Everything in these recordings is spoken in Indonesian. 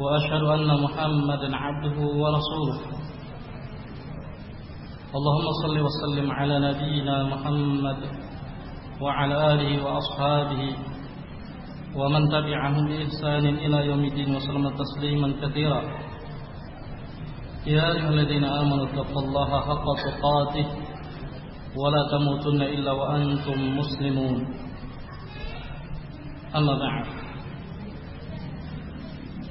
وأشهد أن محمدا عبده ورسوله. اللهم صل وسلم على نبينا محمد وعلى آله وأصحابه ومن تبعهم بإحسان إلى يوم الدين وسلم تسليما كثيرا. يا أيها الذين آمنوا اتقوا الله حق تقاته ولا تموتن إلا وأنتم مسلمون. أما بعد.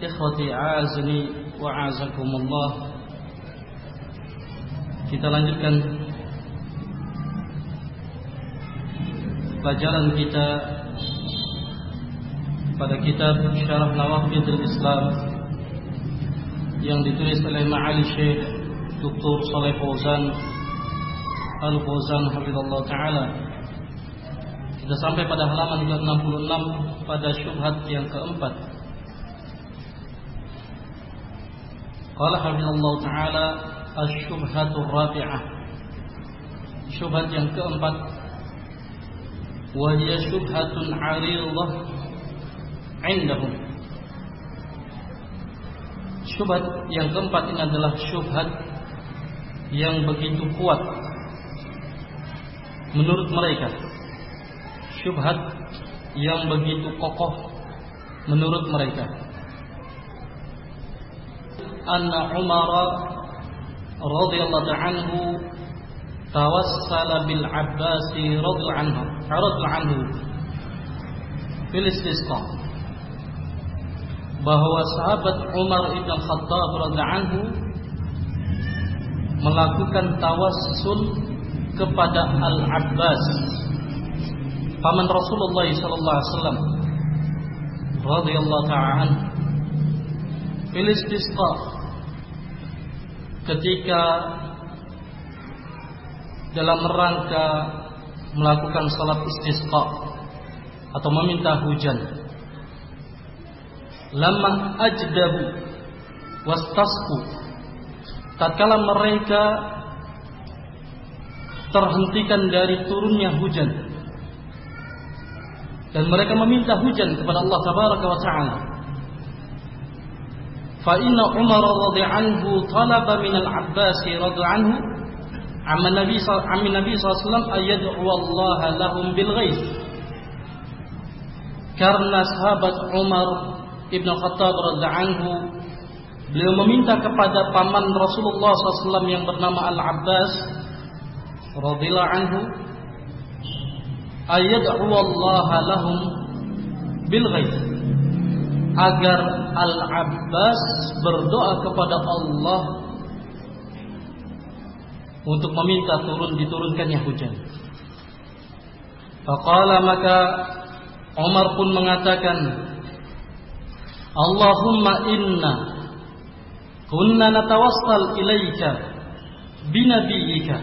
Ikhwati azni wa azakumullah Kita lanjutkan Pelajaran kita Pada kitab Syarah Nawafidul Islam Yang ditulis oleh Ma'ali Syekh Dr. Saleh Fauzan Al-Fauzan Hafizullah Ta'ala Kita sampai pada halaman ke-66 Pada syubhat yang keempat Qala hafizallahu taala asy-syubhatur rabi'ah. Syubhat yang keempat wa hiya syubhatun 'aridah 'indahum. Syubhat yang keempat ini adalah syubhat yang begitu kuat menurut mereka. Syubhat yang begitu kokoh menurut mereka. أن عمر رضي الله عنه توسل بالعباس رضي عنه رضي عنه في الاستسقاء bahwa sahabat Umar ibn Khattab radhiyallahu anhu melakukan tawassul kepada Al-Abbas paman Rasulullah sallallahu alaihi wasallam radhiyallahu ta'ala fil istisqa ketika dalam rangka melakukan salat istisqa atau meminta hujan lama ajdabu wastasqu tatkala mereka terhentikan dari turunnya hujan dan mereka meminta hujan kepada Allah tabaraka wa taala فإن عمر رضي عنه طلب من العباس رضي عنه عن النبي عن النبي صلى الله عليه وسلم أن يدعو الله لهم بالغيث karena sahabat Umar ibn Khattab radhiallahu anhu beliau meminta kepada paman Rasulullah SAW yang bernama Al Abbas radhiallahu anhu ayad'u Allah lahum bil ghaith agar Al-Abbas berdoa kepada Allah untuk meminta turun diturunkannya hujan. Faqala maka Umar pun mengatakan Allahumma inna kunna natawassal ilaika binabiyyika.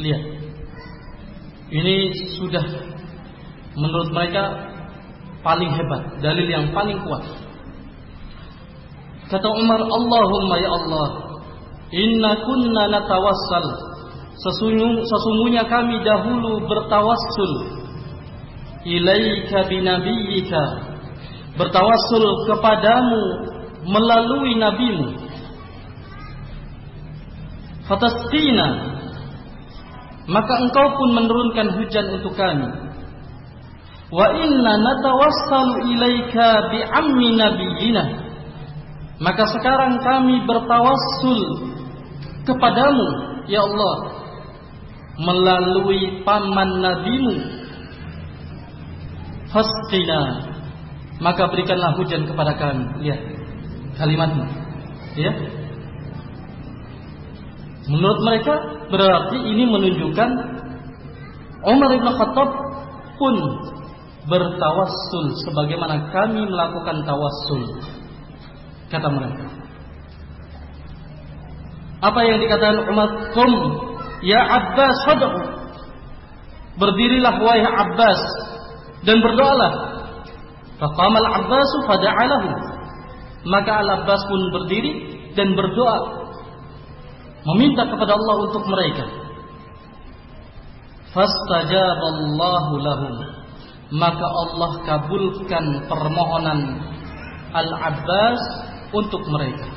Lihat. Ini sudah menurut mereka paling hebat, dalil yang paling kuat. Kata Umar, Allahumma ya Allah, inna kunna natawassal. Sesungguhnya kami dahulu bertawassul ilaika binabiyyika. Bertawassul kepadamu melalui nabimu. Fatasqina maka engkau pun menurunkan hujan untuk kami wa inna natawassalu ilaika bi ammi nabiyina maka sekarang kami bertawassul kepadamu ya Allah melalui paman nabimu. Fasqina. Maka berikanlah hujan kepada kami. Lihat kalimatnya. Ya. Menurut mereka berarti ini menunjukkan Umar bin Khattab pun bertawassul sebagaimana kami melakukan tawassul kata mereka Apa yang dikatakan Umar? Kum ya Abbas fad'u. Berdirilah wahai Abbas dan berdoalah. Faqama al-Abbas fada'alahu. Maka Al-Abbas pun berdiri dan berdoa meminta kepada Allah untuk mereka. Fastajaballahu lahum. Maka Allah kabulkan permohonan Al-Abbas untuk mereka.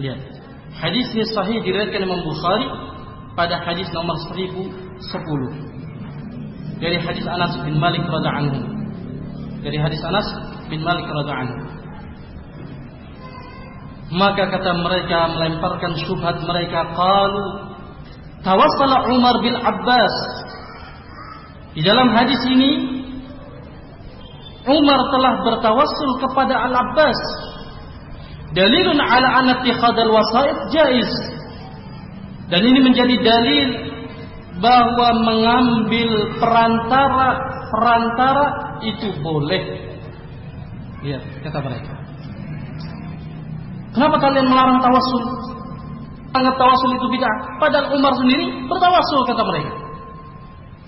Lihat. Hadis ini sahih diriwayatkan Imam Bukhari pada hadis nomor 1010. Dari hadis Anas bin Malik radhiyallahu anhu. Dari hadis Anas bin Malik radhiyallahu anhu. Maka kata mereka melemparkan syubhat mereka qalu tawassala Umar bin Abbas. Di dalam hadis ini Umar telah bertawassul kepada Al-Abbas. Dalilun ala anna ittikhadal wasaid jaiz. Dan ini menjadi dalil bahwa mengambil perantara perantara itu boleh. Lihat kata mereka. Kenapa kalian melarang tawasul? Anggap tawasul itu bid'ah. Padahal Umar sendiri bertawasul kata mereka.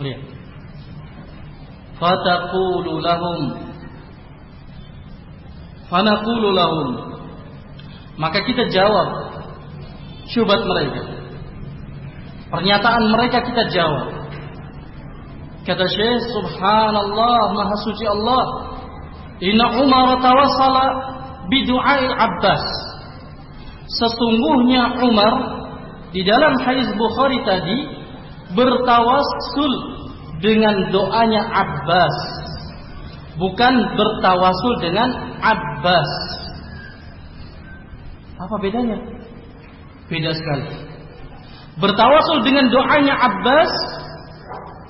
Lihat. Fataqulu lahum Fanaqulu lahum Maka kita jawab syubhat mereka. Pernyataan mereka kita jawab. Kata Syekh, Subhanallah, Maha Suci Allah. Inna Umar tawassala bidu'ail Abbas. Sesungguhnya Umar di dalam hadis Bukhari tadi bertawassul dengan doanya Abbas. Bukan bertawasul dengan Abbas. Apa bedanya? Beda sekali. Bertawasul dengan doanya Abbas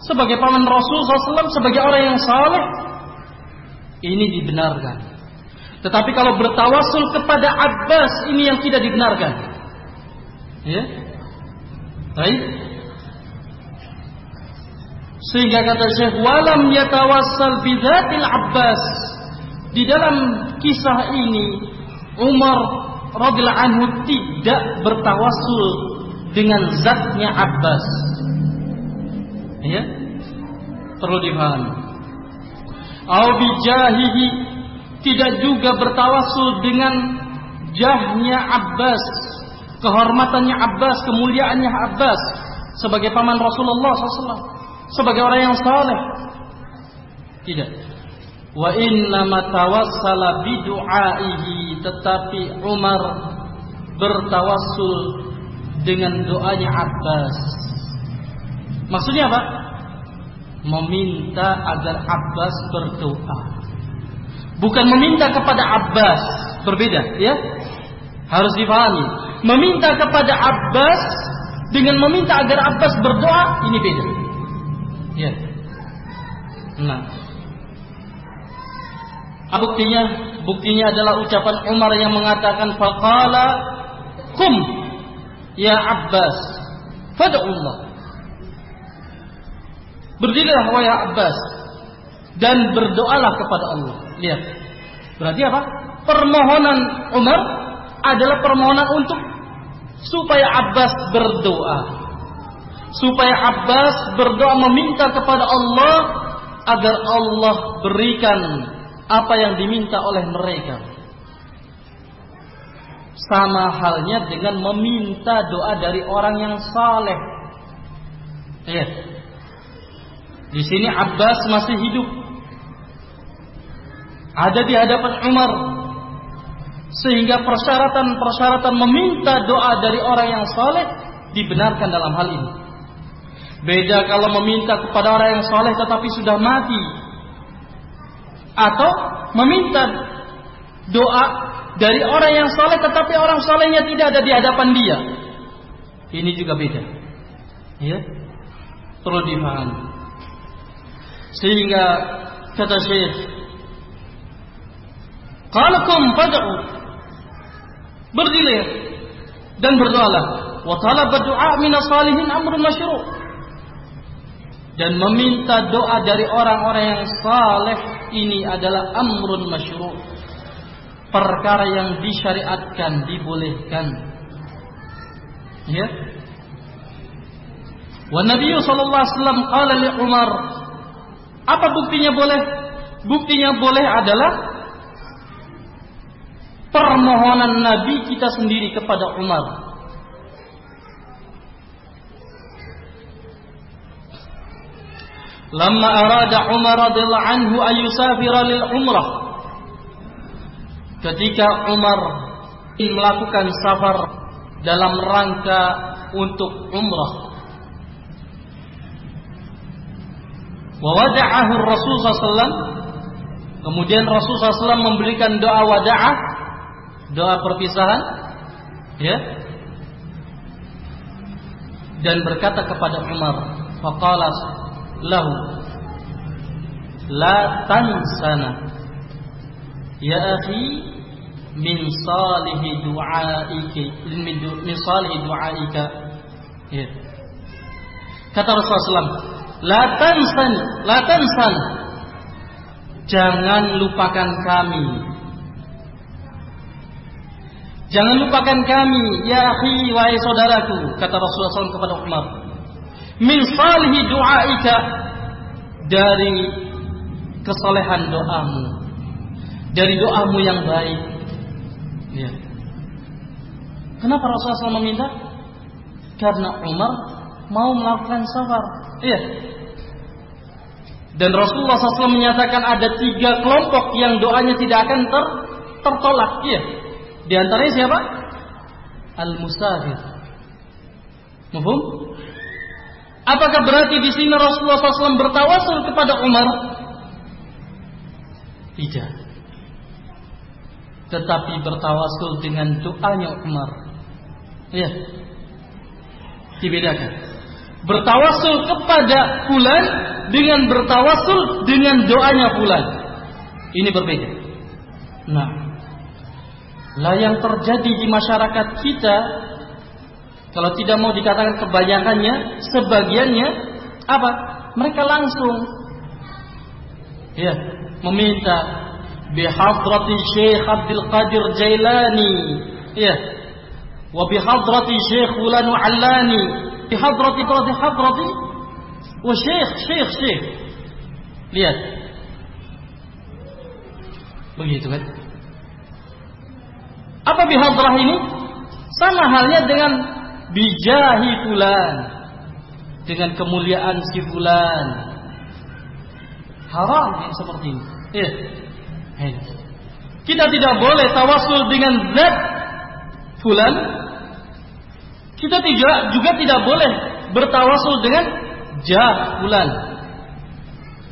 sebagai paman Rasul SAW, sebagai orang yang saleh, ini dibenarkan. Tetapi kalau bertawasul kepada Abbas ini yang tidak dibenarkan. Ya. Baik. Sehingga kata Syekh walam yatawassal bidzatil Abbas. Di dalam kisah ini Umar radhiyallahu anhu tidak bertawassul dengan zatnya Abbas. Ya? Perlu dipahami. Au bijahihi tidak juga bertawassul dengan jahnya Abbas, kehormatannya Abbas, kemuliaannya Abbas sebagai paman Rasulullah SAW, sebagai orang yang saleh. Tidak. Wa inna tawassala bidu'aihi tetapi Umar bertawassul dengan doanya Abbas. Maksudnya apa? Meminta agar Abbas berdoa. Bukan meminta kepada Abbas, berbeda ya. Harus dipahami. Meminta kepada Abbas dengan meminta agar Abbas berdoa ini beda. Ya. Nah, buktinya buktinya adalah ucapan Umar yang mengatakan faqala kum ya Abbas fad'ullah. Berdirilah wahai Abbas dan berdoalah kepada Allah. Lihat. Berarti apa? Permohonan Umar adalah permohonan untuk supaya Abbas berdoa supaya Abbas berdoa meminta kepada Allah agar Allah berikan apa yang diminta oleh mereka. Sama halnya dengan meminta doa dari orang yang saleh. Ya. Di sini Abbas masih hidup. Ada di hadapan Umar. Sehingga persyaratan-persyaratan meminta doa dari orang yang saleh dibenarkan dalam hal ini. Beda kalau meminta kepada orang yang saleh tetapi sudah mati atau meminta doa dari orang yang soleh tetapi orang solehnya tidak ada di hadapan dia. Ini juga beda. Ya, perlu dipahami. Sehingga kata Syekh, "Qalakum fad'u." Berdirilah dan berdoalah. Wa talaba du'a min salihin amrun masyru'. Dan meminta doa dari orang-orang yang saleh ini adalah amrun masyru' perkara yang disyariatkan dibolehkan Ya. Wa Nabi sallallahu alaihi wasallam qala li Umar, apa buktinya boleh? Buktinya boleh adalah permohonan Nabi kita sendiri kepada Umar. Lama arada Umar radhiyallahu anhu ayusafira lil umrah. Ketika Umar melakukan safar dalam rangka untuk umrah. Wawada'ahu Rasul SAW Kemudian Rasul SAW memberikan doa wada'ah Doa perpisahan Ya Dan berkata kepada Umar Faqala lahu La tansana Ya akhi Min salihi du'aiki Min salihi du'aika ya. Kata Rasulullah SAW La tansan, la tansan. Jangan lupakan kami. Jangan lupakan kami, ya akhi wahai saudaraku, kata Rasulullah SAW kepada Umar. Min salihi du'aika dari kesalehan doamu. Dari doamu yang baik. Ya. Kenapa Rasulullah SAW meminta? Karena Umar mau melakukan safar. Iya. Dan Rasulullah SAW menyatakan ada tiga kelompok yang doanya tidak akan ter tertolak. Iya. Di antaranya siapa? Al-musafir. Mahfum? Apakah berarti di sini Rasulullah SAW bertawasul kepada Umar? Tidak. Tetapi bertawasul dengan doanya Umar. Iya. Dibedakan bertawasul kepada fulan dengan bertawasul dengan doanya fulan. Ini berbeda. Nah, lah yang terjadi di masyarakat kita kalau tidak mau dikatakan kebanyakannya, sebagiannya apa? Mereka langsung ya, meminta bihadrati Syekh Abdul Qadir Jailani, ya. Wa bihadrati Syekh Fulan Allani, di hadrati di hadrati wa syekh syekh syekh lihat begitu kan apa bihadrah ini sama halnya dengan bijahi fulan dengan kemuliaan si fulan haram yang seperti ini ya kita tidak boleh tawasul dengan zat fulan kita tidak juga tidak boleh bertawasul dengan jah bulan.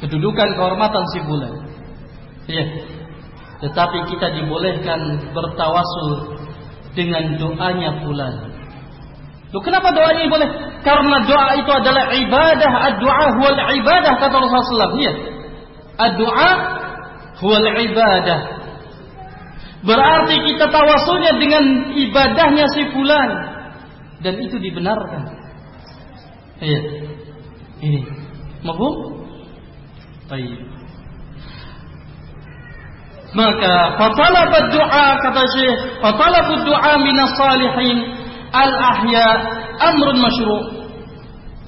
Kedudukan kehormatan si bulan. Ya. Tetapi kita dibolehkan bertawasul dengan doanya bulan. Loh kenapa doa ini boleh? Karena doa itu adalah ibadah. Ad-doa huwal ibadah kata Rasulullah SAW. Iya. Ad-doa huwal ibadah. Berarti kita tawasulnya dengan ibadahnya si fulan dan itu dibenarkan. Iya. Ini. Mahfum? Baik. Maka fatalab doa kata Syekh, fatalab doa minas salihin al-ahya amrun masyru'.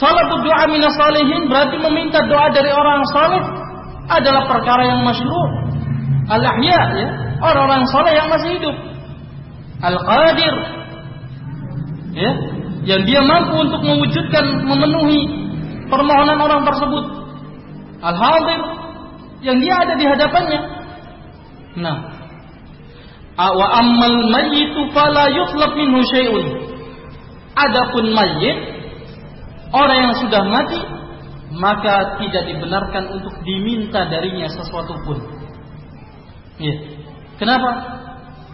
Talab doa minas salihin berarti meminta doa dari orang saleh adalah perkara yang masyru'. Al-ahya ya, orang-orang saleh yang masih hidup. Al-qadir ya, yang dia mampu untuk mewujudkan memenuhi permohonan orang tersebut. Al-hadir yang dia ada di hadapannya. Nah, wa ammal mayyitu fala yutlab minhu syai'un. Adapun mayyit orang yang sudah mati maka tidak dibenarkan untuk diminta darinya sesuatu pun. Ya. Kenapa?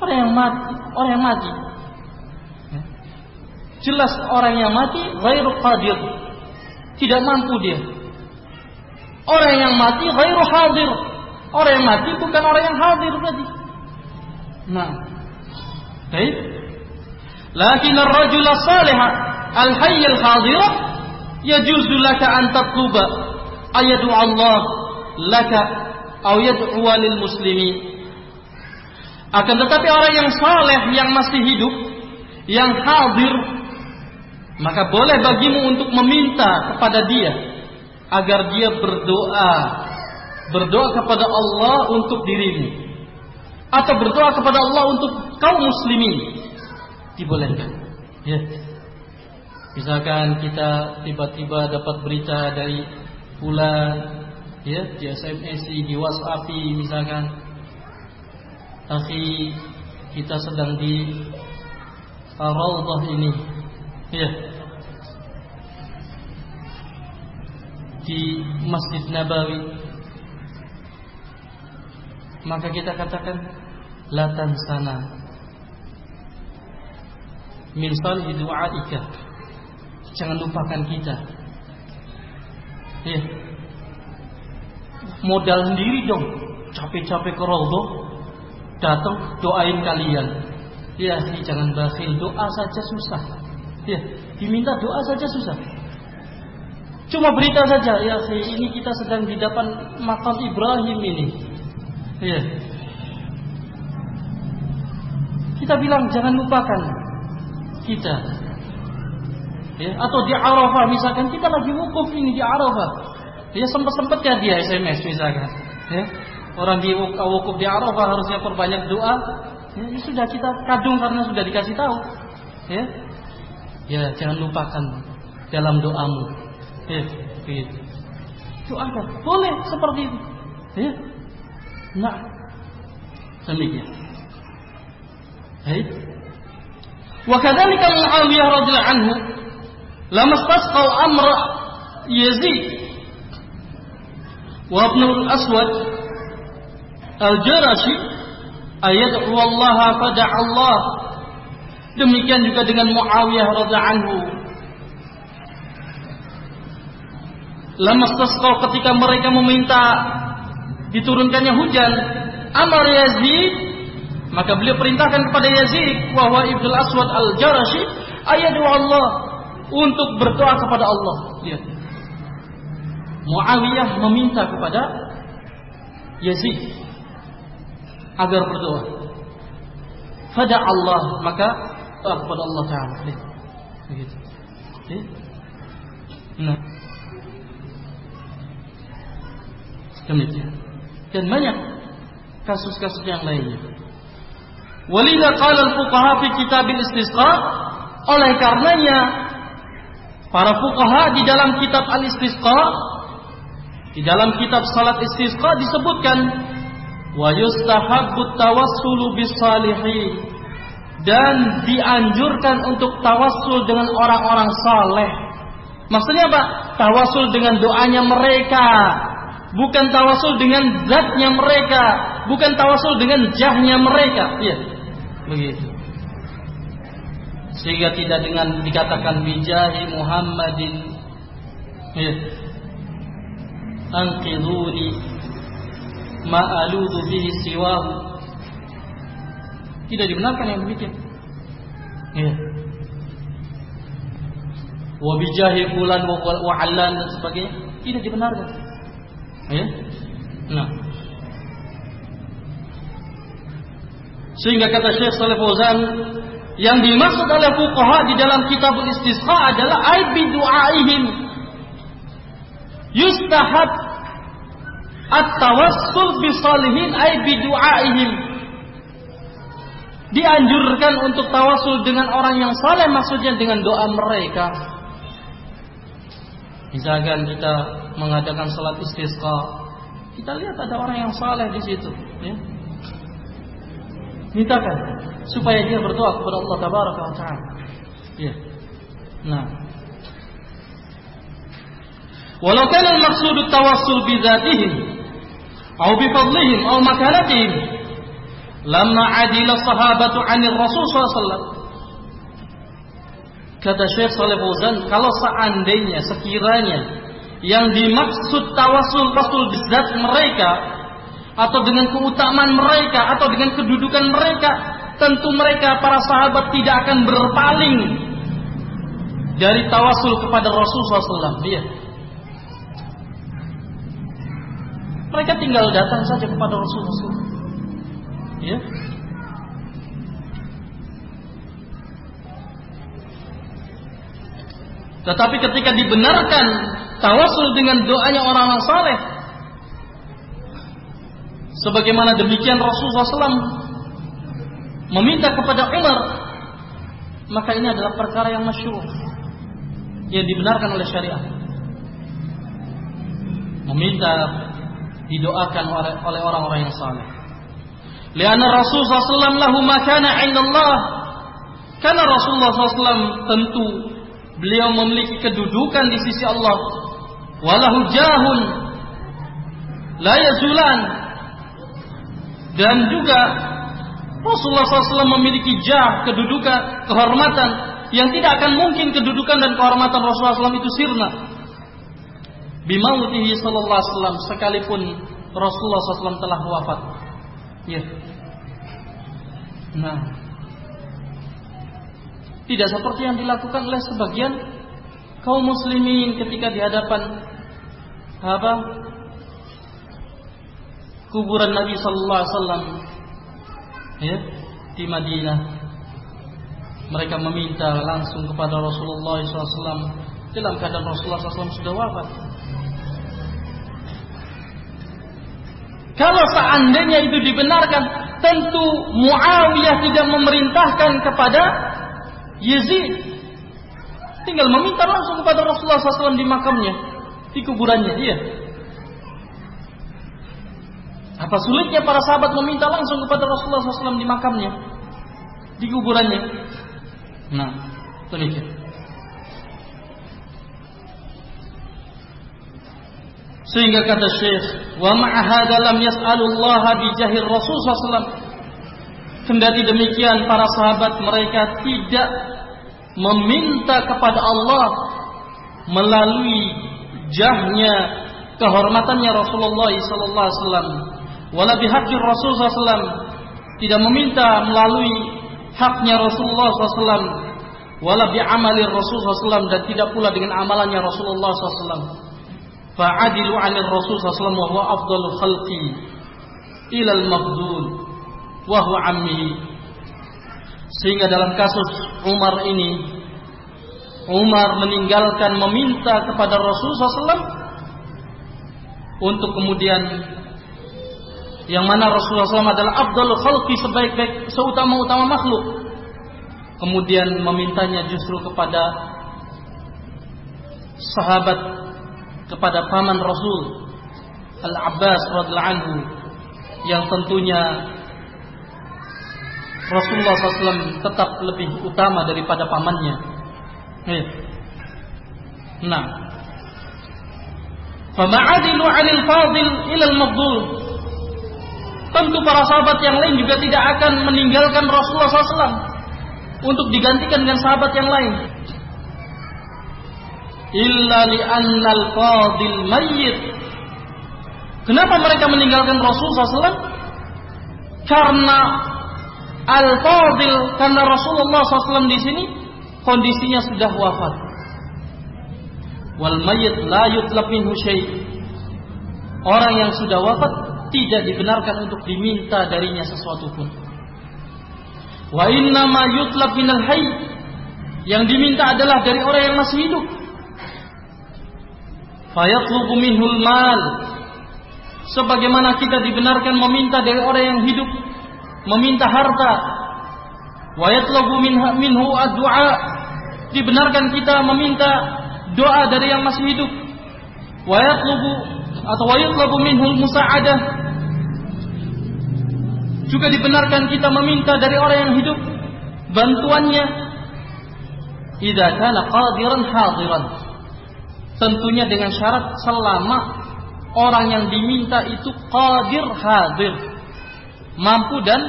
Orang yang mati, orang yang mati Jelas orang yang mati ghairu qadir. Tidak mampu dia. Orang yang mati ghairu hadir. Orang yang mati bukan orang yang hadir berarti. Nah. Baik. Lakin ar-rajul salih al-hayy al-hadir yajuzu laka an ayadu Allah laka lil muslimin. Akan tetapi orang yang saleh yang masih hidup, yang hadir maka boleh bagimu untuk meminta kepada dia agar dia berdoa. Berdoa kepada Allah untuk dirimu. Atau berdoa kepada Allah untuk kaum muslimin dibolehkan. Ya. Misalkan kita tiba-tiba dapat berita dari bulan ya di SMS di WhatsApp misalkan akhi kita sedang di Raudhah ini. Ya. Di Masjid Nabawi. Maka kita katakan latan sana min salih du'aika. Jangan lupakan kita. Ya modal sendiri dong. Capek-capek ke Raudhah datang doain kalian. Ya jangan bakhil. Doa saja susah. Ya diminta doa saja susah. Cuma berita saja ya ini kita sedang di depan makam Ibrahim ini. Ya. Kita bilang jangan lupakan kita ya atau di Arafah misalkan kita lagi wukuf ini di Arafah dia sempat ya dia SMS misalkan. Ya. Orang di wukuf di Arafah harusnya perbanyak doa. Ya, ini sudah kita kadung karena sudah dikasih tahu. Ya. Ya, jangan lupakan dalam doamu. Ya, begitu. Doakan. Boleh seperti itu. Ya. Nah. Demikian. Baik. Wa kadzalika Muawiyah radhiyallahu anhu lama istasqa amra Yazid وابن الأسود الجرشي ayat wallaha pada Allah demikian juga dengan Muawiyah radhiyallahu anhu lama ketika mereka meminta diturunkannya hujan Amar Yazid maka beliau perintahkan kepada Yazid bahwa Ibnu Aswad Al-Jarashi ayat Allah untuk berdoa kepada Allah lihat Muawiyah meminta kepada Yazid agar berdoa. Pada Allah maka doa kepada Allah Taala. Begitu. Nah. Demikian. Dan banyak kasus-kasus yang lainnya. Walidha qala al-fuqaha fi kitab al-istisqa oleh karenanya para fuqaha di dalam kitab al-istisqa di dalam kitab salat istisqa disebutkan wa yustahabbu tawassulu bis dan dianjurkan untuk tawassul dengan orang-orang saleh. Maksudnya apa? Tawassul dengan doanya mereka, bukan tawassul dengan zatnya mereka, bukan tawassul dengan jahnya mereka. Iya. Begitu. Sehingga tidak dengan dikatakan bijahi Muhammadin. Iya anqidhuni ma aludu bihi siwahu. Tidak dibenarkan yang demikian ya. Wa bijahi fulan wa dan sebagainya. Tidak dibenarkan. Ya. Nah sehingga kata Syekh Saleh Fauzan yang dimaksud oleh fuqaha di dalam kitab istisqa adalah aib du'aihim. Yustahab at-tawassul bi salihin ay bi du'aihim. Dianjurkan untuk tawasul dengan orang yang saleh maksudnya dengan doa mereka. Misalkan kita mengadakan salat istisqa kita lihat ada orang yang saleh di situ ya mintakan supaya dia berdoa kepada Allah tabaraka wa taala. Ya nah. Walau kana al-maqsud tawassul bi dzatihim atau bi fadlihim atau makanatihim lamma adila sahabatu 'anil Rasul sallallahu Kata Syekh Saleh Fauzan, kalau seandainya sekiranya yang dimaksud tawasul tawasul bizat mereka atau dengan keutamaan mereka atau dengan kedudukan mereka, tentu mereka para sahabat tidak akan berpaling dari tawasul kepada Rasulullah SAW. Dia Mereka tinggal datang saja kepada Rasulullah. Ya. Tetapi ketika dibenarkan tawasul dengan doanya orang-orang saleh, sebagaimana demikian Rasulullah SAW meminta kepada Umar, maka ini adalah perkara yang masyhur yang dibenarkan oleh syariat. Meminta didoakan oleh orang-orang yang saleh. Lianna Rasulullah SAW lahu makana Allah. Karena Rasulullah SAW tentu beliau memiliki kedudukan di sisi Allah. Walahu jahun la yazulan. Dan juga Rasulullah SAW memiliki jah, kedudukan, kehormatan yang tidak akan mungkin kedudukan dan kehormatan Rasulullah SAW itu sirna. Bimautihi sallallahu alaihi wasallam sekalipun Rasulullah SAW telah wafat. Ya. Nah, tidak seperti yang dilakukan oleh sebagian kaum muslimin ketika di hadapan apa? Kuburan Nabi sallallahu alaihi wasallam ya di Madinah. Mereka meminta langsung kepada Rasulullah SAW dalam keadaan Rasulullah SAW sudah wafat. Kalau seandainya itu dibenarkan, tentu Muawiyah tidak memerintahkan kepada Yazid. Tinggal meminta langsung kepada Rasulullah SAW di makamnya, di kuburannya. Iya. Apa sulitnya para sahabat meminta langsung kepada Rasulullah SAW di makamnya, di kuburannya? Nah, demikian. Sehingga kata Syekh, wa ma'ahada lam yas'alullah bi jahir Rasul sallallahu Kendati demikian para sahabat mereka tidak meminta kepada Allah melalui jahnya kehormatannya Rasulullah wasallam wala bihaqqi Rasul sallallahu tidak meminta melalui haknya Rasulullah sallallahu wala bi amali Rasul sallallahu dan tidak pula dengan amalannya Rasulullah sallallahu fa'adilu 'anil Rasul sallallahu wa huwa afdalul khalqi ila al-mafdul wa huwa ammi sehingga dalam kasus Umar ini Umar meninggalkan meminta kepada Rasul SAW untuk kemudian yang mana Rasulullah SAW adalah Abdul Khalqi sebaik-baik seutama-utama makhluk kemudian memintanya justru kepada sahabat kepada paman Rasul Al-Abbas radhiallahu anhu yang tentunya Rasulullah SAW tetap lebih utama daripada pamannya. Nah, fama'adilu 'anil fadil ila al-mafdul. Tentu para sahabat yang lain juga tidak akan meninggalkan Rasulullah SAW untuk digantikan dengan sahabat yang lain illa li'annal fadil mayyit. Kenapa mereka meninggalkan Rasul SAW? Karena al-fadil, karena Rasulullah SAW di sini kondisinya sudah wafat. Wal mayyit la yutlab minhu Orang yang sudah wafat tidak dibenarkan untuk diminta darinya sesuatu pun. Wa inna ma yutlab minal hayy. Yang diminta adalah dari orang yang masih hidup fayatlubu minhul mal sebagaimana kita dibenarkan meminta dari orang yang hidup meminta harta wa yatlubu minhu ad-du'a dibenarkan kita meminta doa dari yang masih hidup wa yatlubu atau wa yatlubu minhul musa'adah juga dibenarkan kita meminta dari orang yang hidup bantuannya idza kana qadiran hadiran Tentunya dengan syarat selama orang yang diminta itu qadir hadir. Mampu dan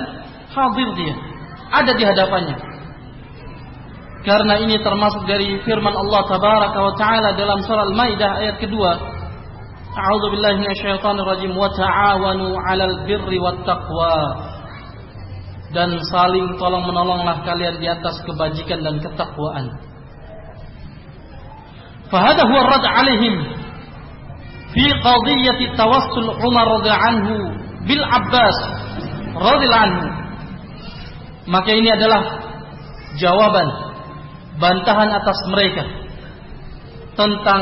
hadir dia. Ada di hadapannya. Karena ini termasuk dari firman Allah tabaraka wa taala dalam surah Al-Maidah ayat kedua. A'udzu billahi minasyaitonir rajim wa ta'awanu 'alal birri wat taqwa dan saling tolong menolonglah kalian di atas kebajikan dan ketakwaan. Fahada huwa rad alaihim fi qadiyyati tawassul Umar radhiyallahu bil Abbas radhiyallahu Maka ini adalah jawaban bantahan atas mereka tentang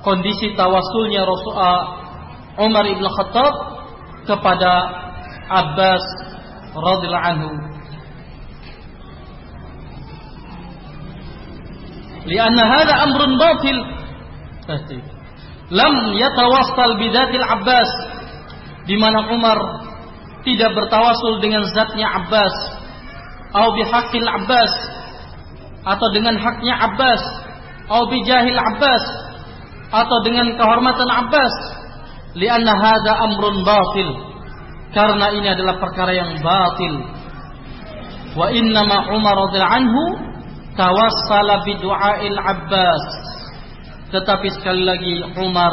kondisi tawasulnya Rasulullah eh, Umar ibn Khattab kepada Abbas radhiyallahu anhu. Lianna hadha amrun batil. Lam yatawassal bidatil Abbas di mana Umar tidak bertawasul dengan zatnya Abbas atau bihaqil Abbas atau dengan haknya Abbas atau bijahil Abbas atau dengan kehormatan Abbas lianna hadza amrun batil karena ini adalah perkara yang batil. Wa inna ma Umar radhiyallahu anhu tawassala bi du'ail Abbas. Tetapi sekali lagi Umar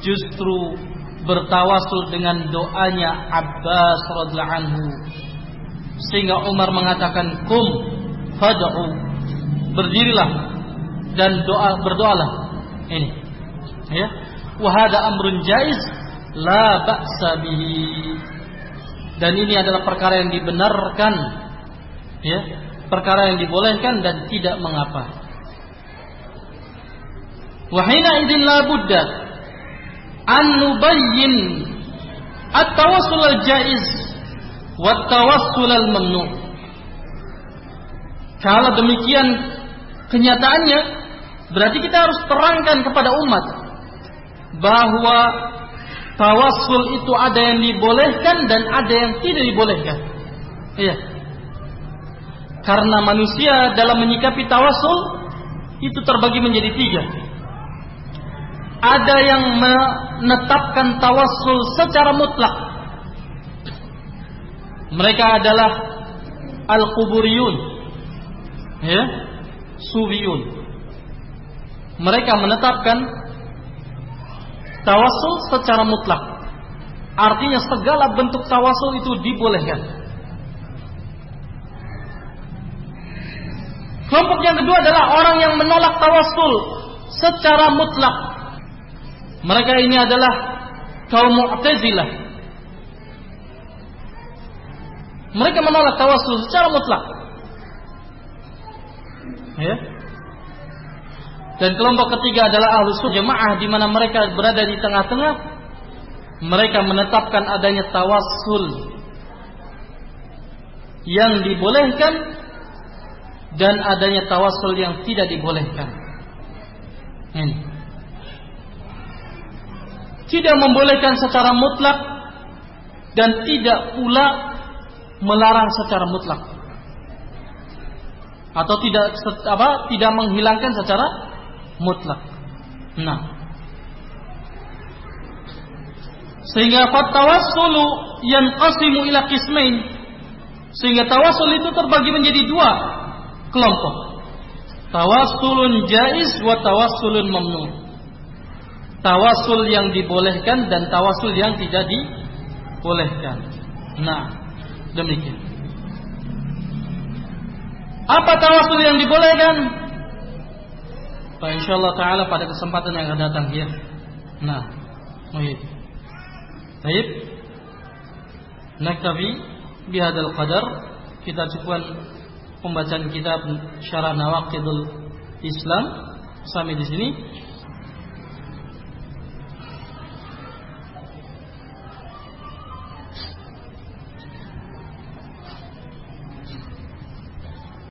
justru bertawasul dengan doanya Abbas radhiyallahu anhu. Sehingga Umar mengatakan kum fad'u. Berdirilah dan doa berdoalah. Ini. Ya. Wa hada amrun jaiz la ba'sa bihi. Dan ini adalah perkara yang dibenarkan ya. Perkara yang dibolehkan dan tidak mengapa. Wahina idin la budda an nubayyin at-tawassul al-jaiz wa at-tawassul al-mamnu. Kalau demikian kenyataannya berarti kita harus terangkan kepada umat bahwa tawassul itu ada yang dibolehkan dan ada yang tidak dibolehkan. Iya. Karena manusia dalam menyikapi tawassul itu terbagi menjadi tiga ada yang menetapkan tawassul secara mutlak. Mereka adalah al-kuburiyun. Ya, suviyun. Mereka menetapkan tawassul secara mutlak. Artinya segala bentuk tawassul itu dibolehkan. Kelompok yang kedua adalah orang yang menolak tawassul secara mutlak. Mereka ini adalah kaum Mu'tazilah. Mereka menolak tawasul secara mutlak. Ya. Dan kelompok ketiga adalah ahlus jamaah di mana mereka berada di tengah-tengah. Mereka menetapkan adanya tawassul yang dibolehkan dan adanya tawassul yang tidak dibolehkan. Ini tidak membolehkan secara mutlak dan tidak pula melarang secara mutlak atau tidak apa tidak menghilangkan secara mutlak. Nah, sehingga fatawassulu yanqasimu ila qismain sehingga tawassul itu terbagi menjadi dua kelompok. Tawassulun jaiz wa tawassulun mamnu tawasul yang dibolehkan dan tawasul yang tidak dibolehkan. Nah, demikian. Apa tawasul yang dibolehkan? Pak insyaallah taala pada kesempatan yang akan datang ya. Nah, baik. Baik. Naktabi bihadal qadar kita cukupkan pembacaan kitab Syarah Nawaqidul Islam sampai di sini.